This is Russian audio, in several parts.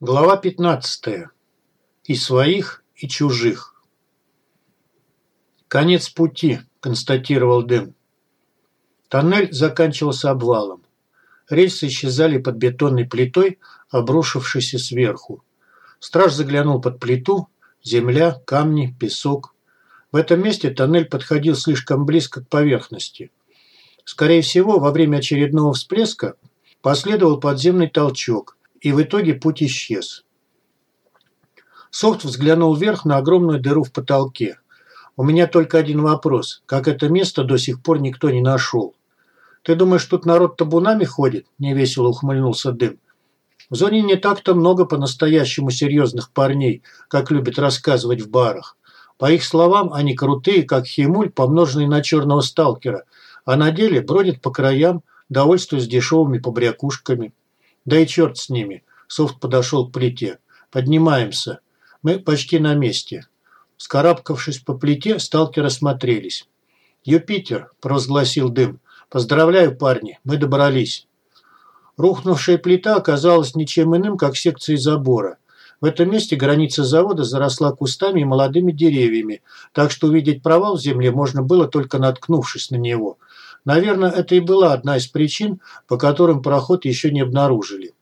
Глава 15. И своих, и чужих. «Конец пути», – констатировал Дым. Тоннель заканчивался обвалом. Рельсы исчезали под бетонной плитой, обрушившейся сверху. Страж заглянул под плиту. Земля, камни, песок. В этом месте тоннель подходил слишком близко к поверхности. Скорее всего, во время очередного всплеска последовал подземный толчок, и в итоге путь исчез. Софт взглянул вверх на огромную дыру в потолке. «У меня только один вопрос. Как это место до сих пор никто не нашел?» «Ты думаешь, тут народ табунами ходит?» – невесело ухмыльнулся Дым. «В зоне не так-то много по-настоящему серьезных парней, как любят рассказывать в барах. По их словам, они крутые, как химуль, помноженный на черного сталкера, а на деле бродят по краям, довольствуясь дешевыми побрякушками». Да и черт с ними. Софт подошел к плите. Поднимаемся. Мы почти на месте. Скарабкавшись по плите, сталкеры осмотрелись. «Юпитер», – провозгласил дым. «Поздравляю, парни, мы добрались». Рухнувшая плита оказалась ничем иным, как секцией забора. В этом месте граница завода заросла кустами и молодыми деревьями, так что увидеть провал в земле можно было только наткнувшись на него – Наверное, это и была одна из причин, по которым пароход еще не обнаружили.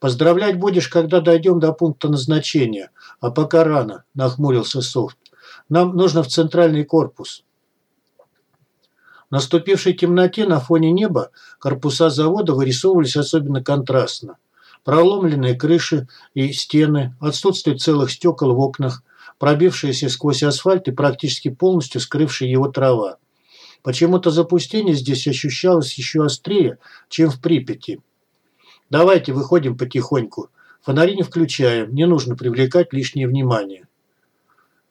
«Поздравлять будешь, когда дойдем до пункта назначения, а пока рано», – нахмурился Софт. «Нам нужно в центральный корпус». В наступившей темноте на фоне неба корпуса завода вырисовывались особенно контрастно. Проломленные крыши и стены, отсутствие целых стекол в окнах, пробившиеся сквозь асфальт и практически полностью скрывшие его трава. Почему-то запустение здесь ощущалось еще острее, чем в Припяти. Давайте выходим потихоньку. Фонари не включаем, не нужно привлекать лишнее внимание.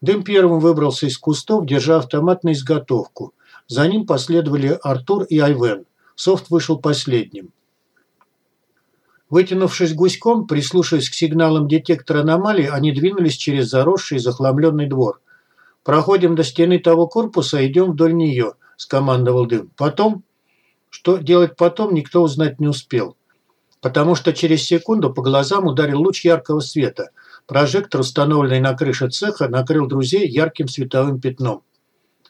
Дым первым выбрался из кустов, держа автомат на изготовку. За ним последовали Артур и Айвен. Софт вышел последним. Вытянувшись гуськом, прислушиваясь к сигналам детектора аномалий, они двинулись через заросший и захламленный двор. Проходим до стены того корпуса идем вдоль нее –– скомандовал Дым. «Потом?» Что делать потом, никто узнать не успел. Потому что через секунду по глазам ударил луч яркого света. Прожектор, установленный на крыше цеха, накрыл друзей ярким световым пятном.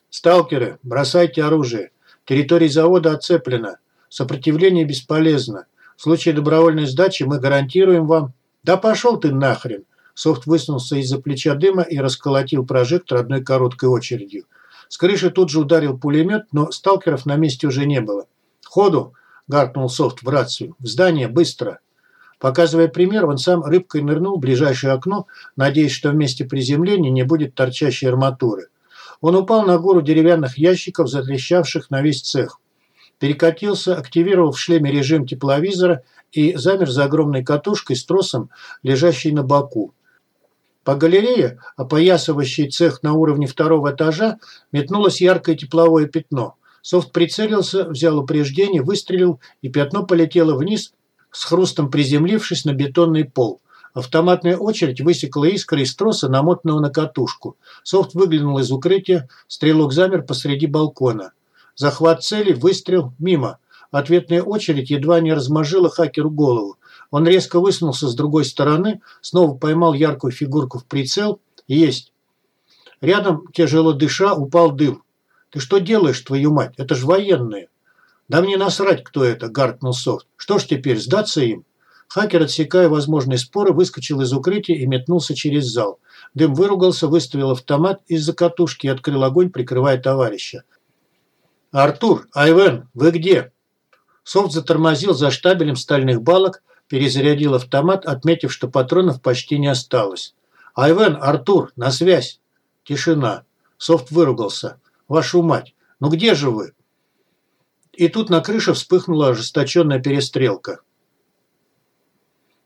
«Сталкеры, бросайте оружие. Территория завода оцеплена. Сопротивление бесполезно. В случае добровольной сдачи мы гарантируем вам...» «Да пошел ты нахрен!» Софт высунулся из-за плеча дыма и расколотил прожектор одной короткой очередью. С крыши тут же ударил пулемет, но сталкеров на месте уже не было. «Ходу!» – гаркнул Софт в рацию. «В здание! Быстро!» Показывая пример, он сам рыбкой нырнул в ближайшее окно, надеясь, что вместе приземления не будет торчащей арматуры. Он упал на гору деревянных ящиков, затрещавших на весь цех. Перекатился, активировал в шлеме режим тепловизора и замер за огромной катушкой с тросом, лежащей на боку. По галерее, опоясывающей цех на уровне второго этажа, метнулось яркое тепловое пятно. Софт прицелился, взял упреждение, выстрелил, и пятно полетело вниз, с хрустом приземлившись на бетонный пол. Автоматная очередь высекла искры из троса, намотанного на катушку. Софт выглянул из укрытия, стрелок замер посреди балкона. Захват цели, выстрел, мимо. Ответная очередь едва не размажила хакеру голову. Он резко высунулся с другой стороны, снова поймал яркую фигурку в прицел. Есть. Рядом, тяжело дыша, упал дым. «Ты что делаешь, твою мать? Это ж военные!» «Да мне насрать, кто это!» – гаркнул Софт. «Что ж теперь, сдаться им?» Хакер, отсекая возможные споры, выскочил из укрытия и метнулся через зал. Дым выругался, выставил автомат из-за катушки и открыл огонь, прикрывая товарища. «Артур! Айвен! Вы где?» Софт затормозил за штабелем стальных балок, перезарядил автомат, отметив, что патронов почти не осталось. «Айвен, Артур, на связь!» Тишина. Софт выругался. «Вашу мать! Ну где же вы?» И тут на крыше вспыхнула ожесточенная перестрелка.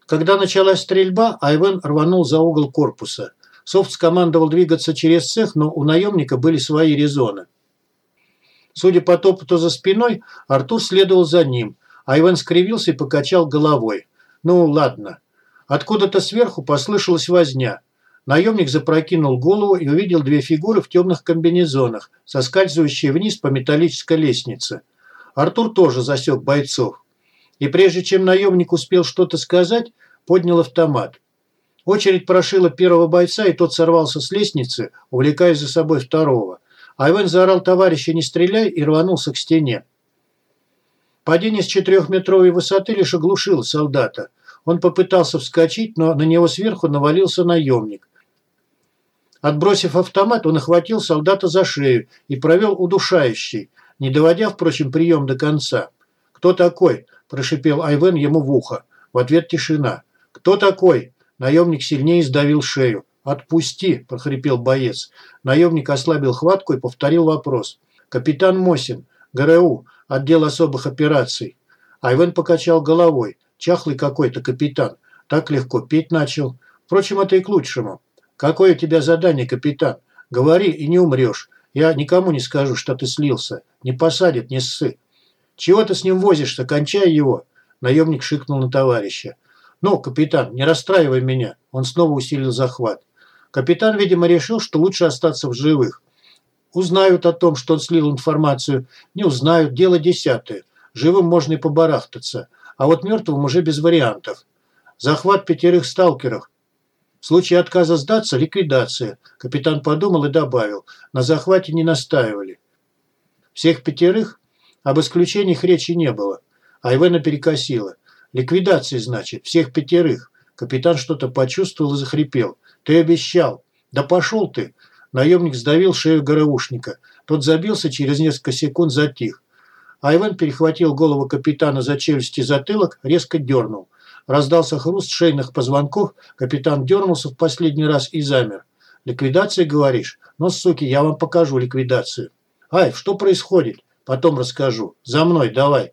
Когда началась стрельба, Айвен рванул за угол корпуса. Софт скомандовал двигаться через цех, но у наемника были свои резоны. Судя по топоту за спиной, Артур следовал за ним, а Иван скривился и покачал головой. «Ну, ладно». Откуда-то сверху послышалась возня. Наемник запрокинул голову и увидел две фигуры в темных комбинезонах, соскальзывающие вниз по металлической лестнице. Артур тоже засек бойцов. И прежде чем наемник успел что-то сказать, поднял автомат. Очередь прошила первого бойца, и тот сорвался с лестницы, увлекая за собой второго. Айвен заорал товарища «не стреляй» и рванулся к стене. Падение с четырехметровой высоты лишь оглушило солдата. Он попытался вскочить, но на него сверху навалился наемник. Отбросив автомат, он охватил солдата за шею и провел удушающий, не доводя, впрочем, прием до конца. «Кто такой?» – прошипел Айвен ему в ухо. В ответ тишина. «Кто такой?» Наемник сильнее сдавил шею. «Отпусти!» – прохрипел боец. Наемник ослабил хватку и повторил вопрос. «Капитан Мосин, ГРУ, отдел особых операций». Айвен покачал головой. Чахлый какой-то капитан. Так легко петь начал. Впрочем, это и к лучшему. «Какое у тебя задание, капитан? Говори и не умрешь. Я никому не скажу, что ты слился. Не посадят, не ссы». «Чего ты с ним возишься? Кончай его!» Наемник шикнул на товарища. «Ну, капитан, не расстраивай меня». Он снова усилил захват. Капитан, видимо, решил, что лучше остаться в живых. Узнают о том, что он слил информацию. Не узнают, дело десятое. Живым можно и побарахтаться. А вот мертвым уже без вариантов. Захват пятерых сталкеров. В случае отказа сдаться – ликвидация. Капитан подумал и добавил. На захвате не настаивали. Всех пятерых? Об исключениях речи не было. Айвена перекосила. Ликвидации, значит, всех пятерых. Капитан что-то почувствовал и захрипел. Ты обещал. Да пошел ты. Наемник сдавил шею ГРУшника. Тот забился, через несколько секунд затих. Айвен перехватил голову капитана за челюсти и затылок, резко дернул. Раздался хруст шейных позвонков, капитан дернулся в последний раз и замер. «Ликвидация, говоришь? Ну, суки, я вам покажу ликвидацию». «Ай, что происходит?» «Потом расскажу. За мной, давай».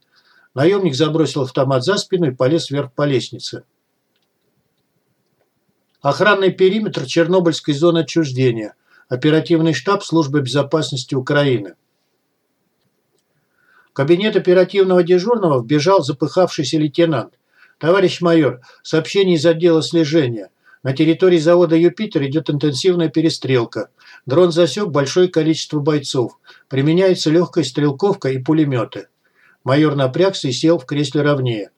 Наемник забросил автомат за спину и полез вверх по лестнице. Охранный периметр Чернобыльской зоны отчуждения. Оперативный штаб Службы безопасности Украины. В кабинет оперативного дежурного вбежал запыхавшийся лейтенант. «Товарищ майор, сообщение из отдела слежения. На территории завода «Юпитер» идет интенсивная перестрелка. Дрон засек большое количество бойцов. Применяется легкая стрелковка и пулеметы. Майор напрягся и сел в кресле ровнее.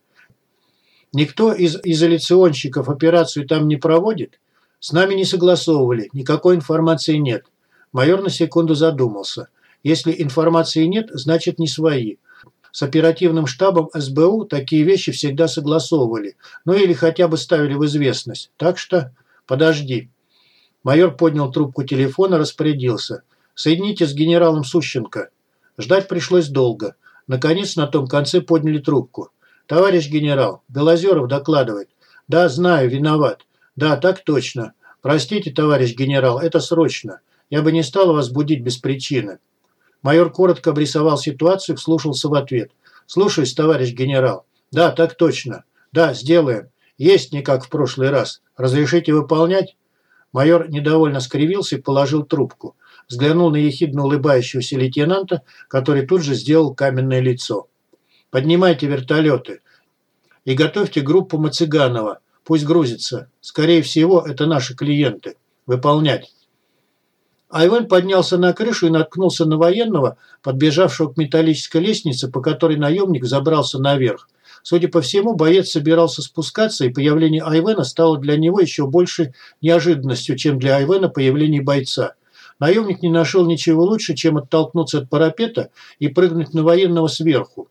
Никто из изоляционщиков операцию там не проводит? С нами не согласовывали, никакой информации нет. Майор на секунду задумался. Если информации нет, значит не свои. С оперативным штабом СБУ такие вещи всегда согласовывали. Ну или хотя бы ставили в известность. Так что подожди. Майор поднял трубку телефона, распорядился. Соедините с генералом Сущенко. Ждать пришлось долго. Наконец на том конце подняли трубку. «Товарищ генерал, Белозеров докладывает. Да, знаю, виноват. Да, так точно. Простите, товарищ генерал, это срочно. Я бы не стал вас будить без причины». Майор коротко обрисовал ситуацию, вслушался в ответ. «Слушаюсь, товарищ генерал. Да, так точно. Да, сделаем. Есть не как в прошлый раз. Разрешите выполнять?» Майор недовольно скривился и положил трубку взглянул на ехидно улыбающегося лейтенанта, который тут же сделал каменное лицо. «Поднимайте вертолеты и готовьте группу Мацыганова. Пусть грузится. Скорее всего, это наши клиенты. Выполнять». Айвен поднялся на крышу и наткнулся на военного, подбежавшего к металлической лестнице, по которой наемник забрался наверх. Судя по всему, боец собирался спускаться, и появление Айвена стало для него еще большей неожиданностью, чем для Айвена появление бойца. Наемник не нашел ничего лучше, чем оттолкнуться от парапета и прыгнуть на военного сверху.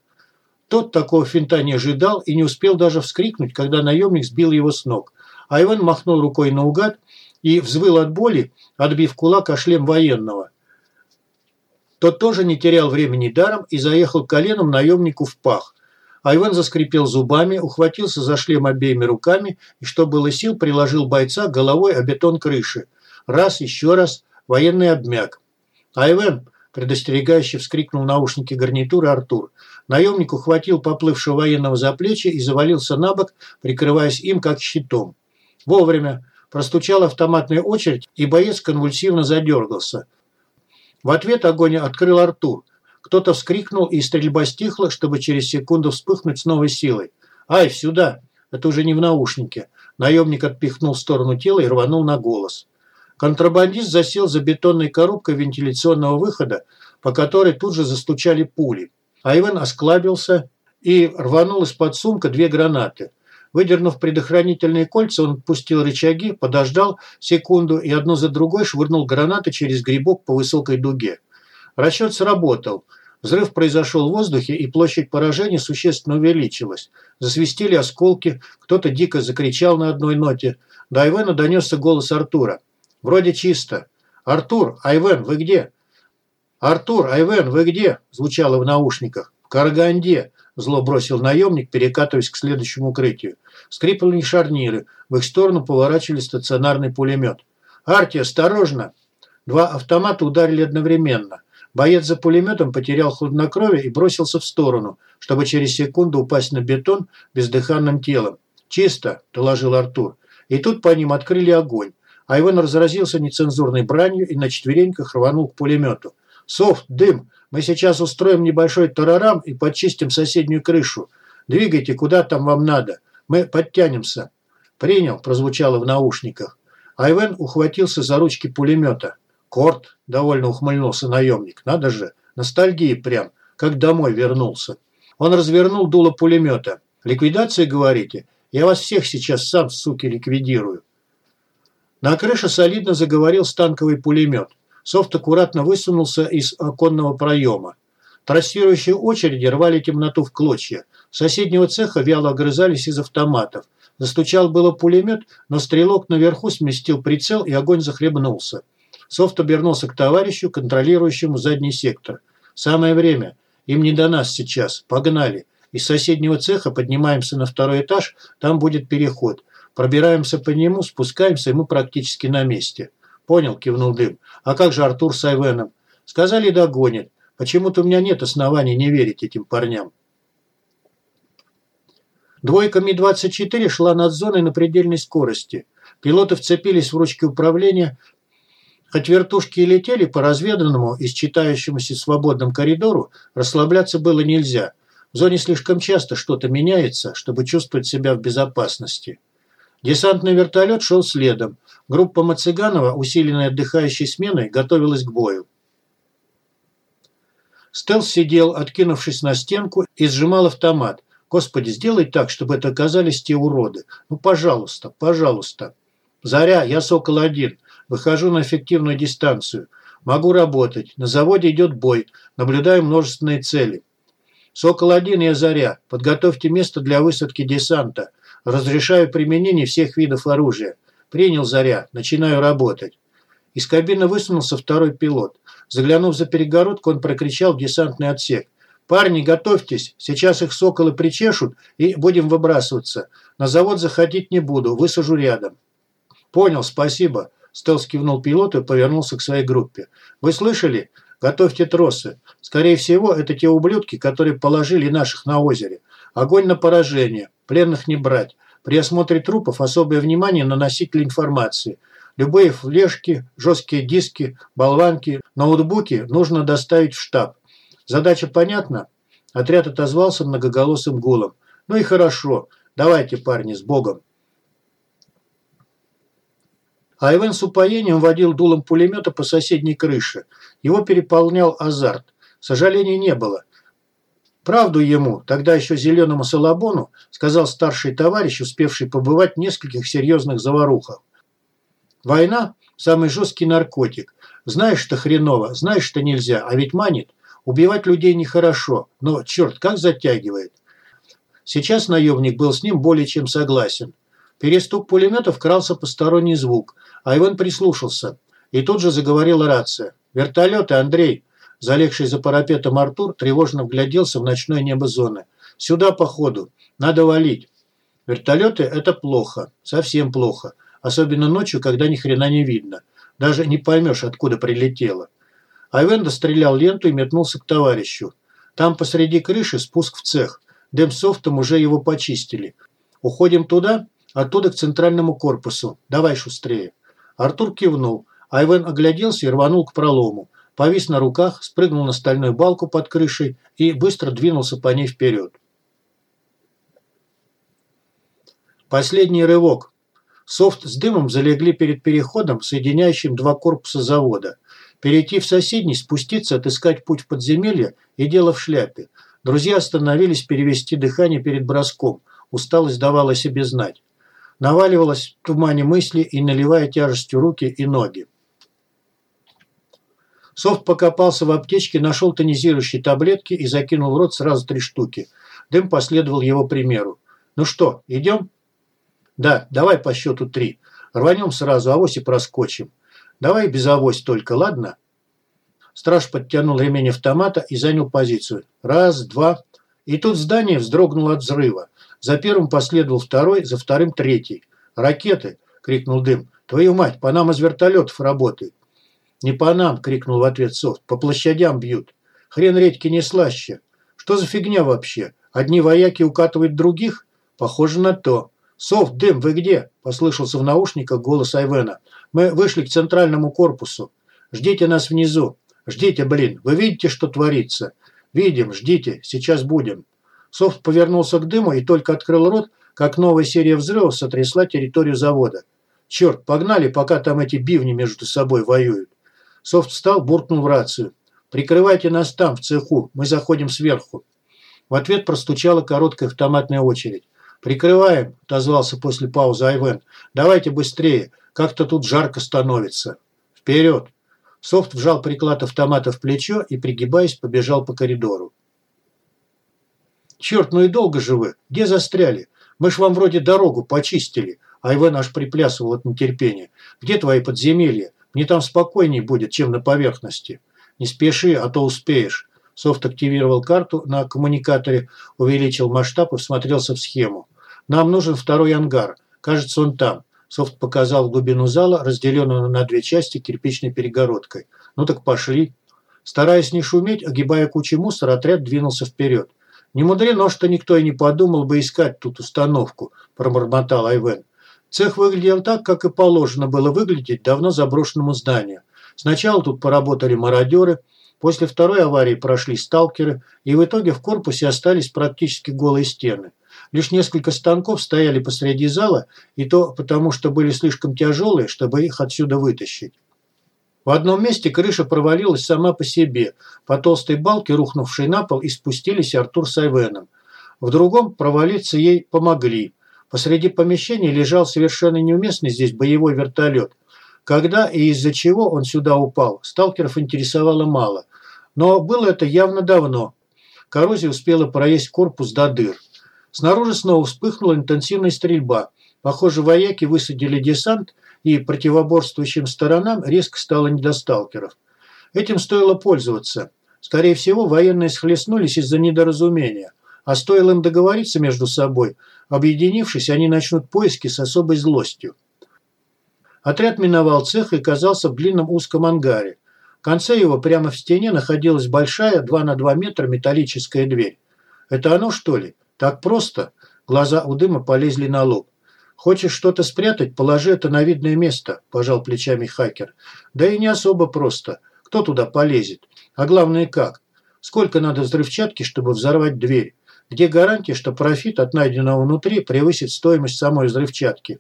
Тот такого финта не ожидал и не успел даже вскрикнуть, когда наемник сбил его с ног. А Иван махнул рукой наугад и взвыл от боли, отбив кулак о шлем военного. Тот тоже не терял времени даром и заехал коленом наемнику в пах. Айван заскрипел зубами, ухватился за шлем обеими руками и, что было сил, приложил бойца головой о бетон крыши. Раз, еще раз, Военный обмяк. «Айвен!» – предостерегающе вскрикнул наушники гарнитуры Артур. Наемник ухватил поплывшего военного за плечи и завалился на бок, прикрываясь им как щитом. Вовремя простучала автоматная очередь, и боец конвульсивно задергался. В ответ огонь открыл Артур. Кто-то вскрикнул, и стрельба стихла, чтобы через секунду вспыхнуть с новой силой. «Ай, сюда!» Это уже не в наушнике. Наемник отпихнул в сторону тела и рванул на голос. Контрабандист засел за бетонной коробкой вентиляционного выхода, по которой тут же застучали пули. Айвен осклабился и рванул из-под сумка две гранаты. Выдернув предохранительные кольца, он отпустил рычаги, подождал секунду и одно за другой швырнул гранаты через грибок по высокой дуге. Расчет сработал. Взрыв произошел в воздухе, и площадь поражения существенно увеличилась. Засвистели осколки, кто-то дико закричал на одной ноте. До Айвена донесся голос Артура. «Вроде чисто». «Артур, Айвен, вы где?» «Артур, Айвен, вы где?» – звучало в наушниках. «В Караганде», – зло бросил наемник, перекатываясь к следующему укрытию. Скрипнули шарниры. В их сторону поворачивали стационарный пулемет. «Арти, осторожно!» Два автомата ударили одновременно. Боец за пулеметом потерял хладнокровие и бросился в сторону, чтобы через секунду упасть на бетон бездыханным телом. «Чисто», – доложил Артур. И тут по ним открыли огонь. Айвен разразился нецензурной бранью и на четвереньках рванул к пулемету. «Софт, дым! Мы сейчас устроим небольшой тарарам и подчистим соседнюю крышу. Двигайте, куда там вам надо. Мы подтянемся». «Принял», – прозвучало в наушниках. Айвен ухватился за ручки пулемета. «Корт», – довольно ухмыльнулся наемник. «Надо же, ностальгии прям, как домой вернулся». Он развернул дуло пулемета. «Ликвидация, говорите? Я вас всех сейчас сам, суки, ликвидирую». На крыше солидно заговорил станковый пулемет. Софт аккуратно высунулся из оконного проема. Трассирующие очереди рвали темноту в клочья. С соседнего цеха вяло огрызались из автоматов. Застучал было пулемет, но стрелок наверху сместил прицел, и огонь захлебнулся. Софт обернулся к товарищу, контролирующему задний сектор. «Самое время. Им не до нас сейчас. Погнали. Из соседнего цеха поднимаемся на второй этаж, там будет переход. Пробираемся по нему, спускаемся, и мы практически на месте». «Понял», – кивнул Дым. «А как же Артур с Айвеном?» «Сказали, догонит. Почему-то у меня нет оснований не верить этим парням». Двойка Ми-24 шла над зоной на предельной скорости. Пилоты вцепились в ручки управления. Хоть вертушки и летели по разведанному и считающемуся свободному коридору, расслабляться было нельзя. В зоне слишком часто что-то меняется, чтобы чувствовать себя в безопасности. Десантный вертолет шел следом. Группа Мацыганова, усиленная отдыхающей сменой, готовилась к бою. Стелс сидел, откинувшись на стенку, и сжимал автомат. «Господи, сделай так, чтобы это оказались те уроды. Ну, пожалуйста, пожалуйста». «Заря, я Сокол-1. Выхожу на эффективную дистанцию. Могу работать. На заводе идет бой. Наблюдаю множественные цели». «Сокол-1, я Заря. Подготовьте место для высадки десанта. Разрешаю применение всех видов оружия. Принял Заря. Начинаю работать. Из кабины высунулся второй пилот. Заглянув за перегородку, он прокричал в десантный отсек. «Парни, готовьтесь. Сейчас их соколы причешут и будем выбрасываться. На завод заходить не буду. Высажу рядом». «Понял, спасибо». Стелс кивнул пилоту и повернулся к своей группе. «Вы слышали? Готовьте тросы. Скорее всего, это те ублюдки, которые положили наших на озере. Огонь на поражение. Пленных не брать. При осмотре трупов особое внимание на носители информации. Любые флешки, жесткие диски, болванки, ноутбуки нужно доставить в штаб. Задача понятна? Отряд отозвался многоголосым гулом. Ну и хорошо. Давайте, парни, с Богом. Айвен с упоением водил дулом пулемета по соседней крыше. Его переполнял азарт. Сожалений не было. Правду ему, тогда еще зеленому Салабону, сказал старший товарищ, успевший побывать в нескольких серьезных заварухах. Война – самый жесткий наркотик. Знаешь, что хреново, знаешь, что нельзя, а ведь манит. Убивать людей нехорошо, но, черт, как затягивает. Сейчас наемник был с ним более чем согласен. Перестук пулеметов крался посторонний звук, а Иван прислушался. И тут же заговорила рация. «Вертолеты, Андрей!» Залегший за парапетом Артур тревожно вгляделся в ночное небо зоны. «Сюда, походу. Надо валить. Вертолеты – это плохо. Совсем плохо. Особенно ночью, когда ни хрена не видно. Даже не поймешь, откуда прилетело». Айвен дострелял ленту и метнулся к товарищу. Там посреди крыши спуск в цех. Демсофтом уже его почистили. Уходим туда, оттуда к центральному корпусу. Давай шустрее. Артур кивнул. Айвен огляделся и рванул к пролому повис на руках, спрыгнул на стальную балку под крышей и быстро двинулся по ней вперед. Последний рывок. Софт с дымом залегли перед переходом, соединяющим два корпуса завода. Перейти в соседний, спуститься, отыскать путь в подземелье и дело в шляпе. Друзья остановились перевести дыхание перед броском. усталость давала себе знать. Наваливалась в тумане мысли и наливая тяжестью руки и ноги. Софт покопался в аптечке, нашел тонизирующие таблетки и закинул в рот сразу три штуки. Дым последовал его примеру. «Ну что, идем?» «Да, давай по счету три. Рванем сразу, авось и проскочим. Давай без авось только, ладно?» Страж подтянул ремень автомата и занял позицию. Раз, два. И тут здание вздрогнуло от взрыва. За первым последовал второй, за вторым третий. «Ракеты!» – крикнул Дым. «Твою мать, по нам из вертолетов работают!» «Не по нам!» – крикнул в ответ Софт. «По площадям бьют. Хрен редьки не слаще. Что за фигня вообще? Одни вояки укатывают других? Похоже на то. Софт, Дым, вы где?» – послышался в наушниках голос Айвена. «Мы вышли к центральному корпусу. Ждите нас внизу. Ждите, блин. Вы видите, что творится? Видим, ждите. Сейчас будем». Софт повернулся к дыму и только открыл рот, как новая серия взрывов сотрясла территорию завода. «Черт, погнали, пока там эти бивни между собой воюют». Софт встал, буркнул в рацию. «Прикрывайте нас там, в цеху. Мы заходим сверху». В ответ простучала короткая автоматная очередь. «Прикрываем», – отозвался после паузы Айвен. «Давайте быстрее. Как-то тут жарко становится». «Вперед!» Софт вжал приклад автомата в плечо и, пригибаясь, побежал по коридору. «Черт, ну и долго же вы. Где застряли? Мы ж вам вроде дорогу почистили». Айвен аж приплясывал от нетерпения. «Где твои подземелья? Мне там спокойней будет, чем на поверхности. Не спеши, а то успеешь. Софт активировал карту на коммуникаторе, увеличил масштаб и всмотрелся в схему. Нам нужен второй ангар. Кажется, он там. Софт показал глубину зала, разделенную на две части кирпичной перегородкой. Ну так пошли. Стараясь не шуметь, огибая кучу мусора, отряд двинулся вперед. «Не мудрено, что никто и не подумал бы искать тут установку», – пробормотал Айвен. Цех выглядел так, как и положено было выглядеть давно заброшенному зданию. Сначала тут поработали мародеры, после второй аварии прошли сталкеры, и в итоге в корпусе остались практически голые стены. Лишь несколько станков стояли посреди зала, и то потому, что были слишком тяжелые, чтобы их отсюда вытащить. В одном месте крыша провалилась сама по себе, по толстой балке, рухнувшей на пол, и спустились Артур с Айвеном. В другом провалиться ей помогли. Посреди помещения лежал совершенно неуместный здесь боевой вертолет. Когда и из-за чего он сюда упал, сталкеров интересовало мало. Но было это явно давно. Коррозия успела проесть корпус до дыр. Снаружи снова вспыхнула интенсивная стрельба. Похоже, вояки высадили десант, и противоборствующим сторонам резко стало не до сталкеров. Этим стоило пользоваться. Скорее всего, военные схлестнулись из-за недоразумения. А стоило им договориться между собой, объединившись, они начнут поиски с особой злостью. Отряд миновал цех и оказался в длинном узком ангаре. В конце его прямо в стене находилась большая 2 на 2 метра металлическая дверь. Это оно, что ли? Так просто? Глаза у дыма полезли на лоб. «Хочешь что-то спрятать? Положи это на видное место», – пожал плечами хакер. «Да и не особо просто. Кто туда полезет? А главное, как? Сколько надо взрывчатки, чтобы взорвать дверь? Где гарантия, что профит от найденного внутри превысит стоимость самой взрывчатки?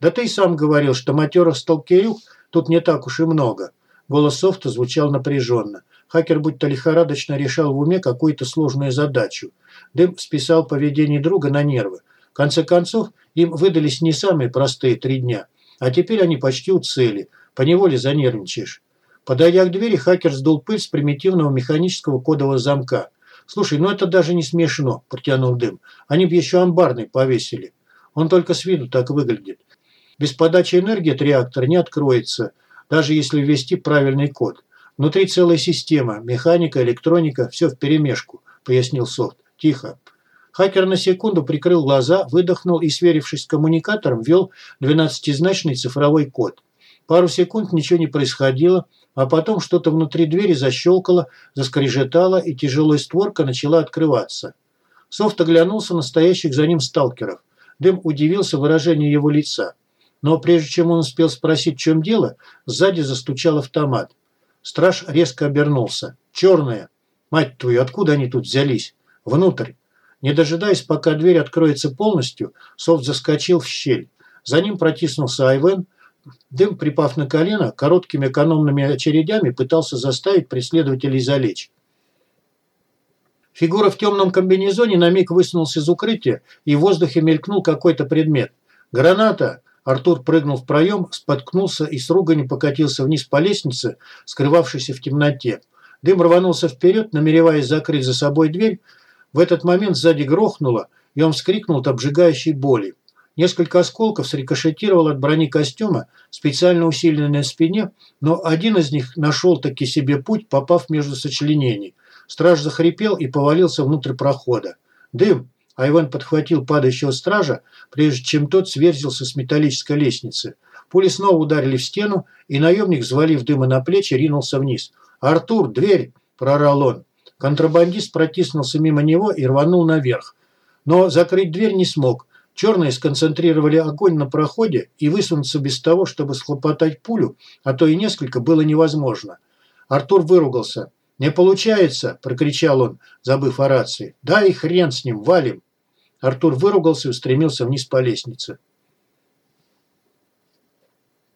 Да ты и сам говорил, что матерых сталкерюк тут не так уж и много. Голос софта звучал напряженно. Хакер будто лихорадочно решал в уме какую-то сложную задачу. Дым списал поведение друга на нервы. В конце концов, им выдались не самые простые три дня. А теперь они почти у цели. Поневоле занервничаешь. Подойдя к двери, хакер сдул пыль с примитивного механического кодового замка. «Слушай, ну это даже не смешно», – протянул дым. «Они бы еще амбарный повесили. Он только с виду так выглядит. Без подачи энергии от реактора не откроется, даже если ввести правильный код. Внутри целая система, механика, электроника, все вперемешку», – пояснил софт. «Тихо». Хакер на секунду прикрыл глаза, выдохнул и, сверившись с коммуникатором, ввел 12-значный цифровой код. Пару секунд ничего не происходило, а потом что-то внутри двери защелкало, заскрежетало, и тяжелая створка начала открываться. Софт оглянулся на стоящих за ним сталкеров. Дым удивился выражению его лица. Но прежде чем он успел спросить, в чем дело, сзади застучал автомат. Страж резко обернулся. «Черные! Мать твою, откуда они тут взялись? Внутрь!» Не дожидаясь, пока дверь откроется полностью, Софт заскочил в щель. За ним протиснулся Айвен, Дым, припав на колено, короткими экономными очередями пытался заставить преследователей залечь. Фигура в темном комбинезоне на миг высунулась из укрытия, и в воздухе мелькнул какой-то предмет. «Граната!» Артур прыгнул в проем, споткнулся и с руганью покатился вниз по лестнице, скрывавшейся в темноте. Дым рванулся вперед, намереваясь закрыть за собой дверь. В этот момент сзади грохнуло, и он вскрикнул от обжигающей боли. Несколько осколков срикошетировал от брони костюма, специально усиленной на спине, но один из них нашел таки себе путь, попав между сочленений. Страж захрипел и повалился внутрь прохода. «Дым!» Айван подхватил падающего стража, прежде чем тот сверзился с металлической лестницы. Пули снова ударили в стену, и наемник, взвалив дыма на плечи, ринулся вниз. «Артур, дверь!» – прорал он. Контрабандист протиснулся мимо него и рванул наверх. Но закрыть дверь не смог. Черные сконцентрировали огонь на проходе, и высунуться без того, чтобы схлопотать пулю, а то и несколько, было невозможно. Артур выругался. «Не получается!» – прокричал он, забыв о рации. «Да и хрен с ним, валим!» Артур выругался и устремился вниз по лестнице.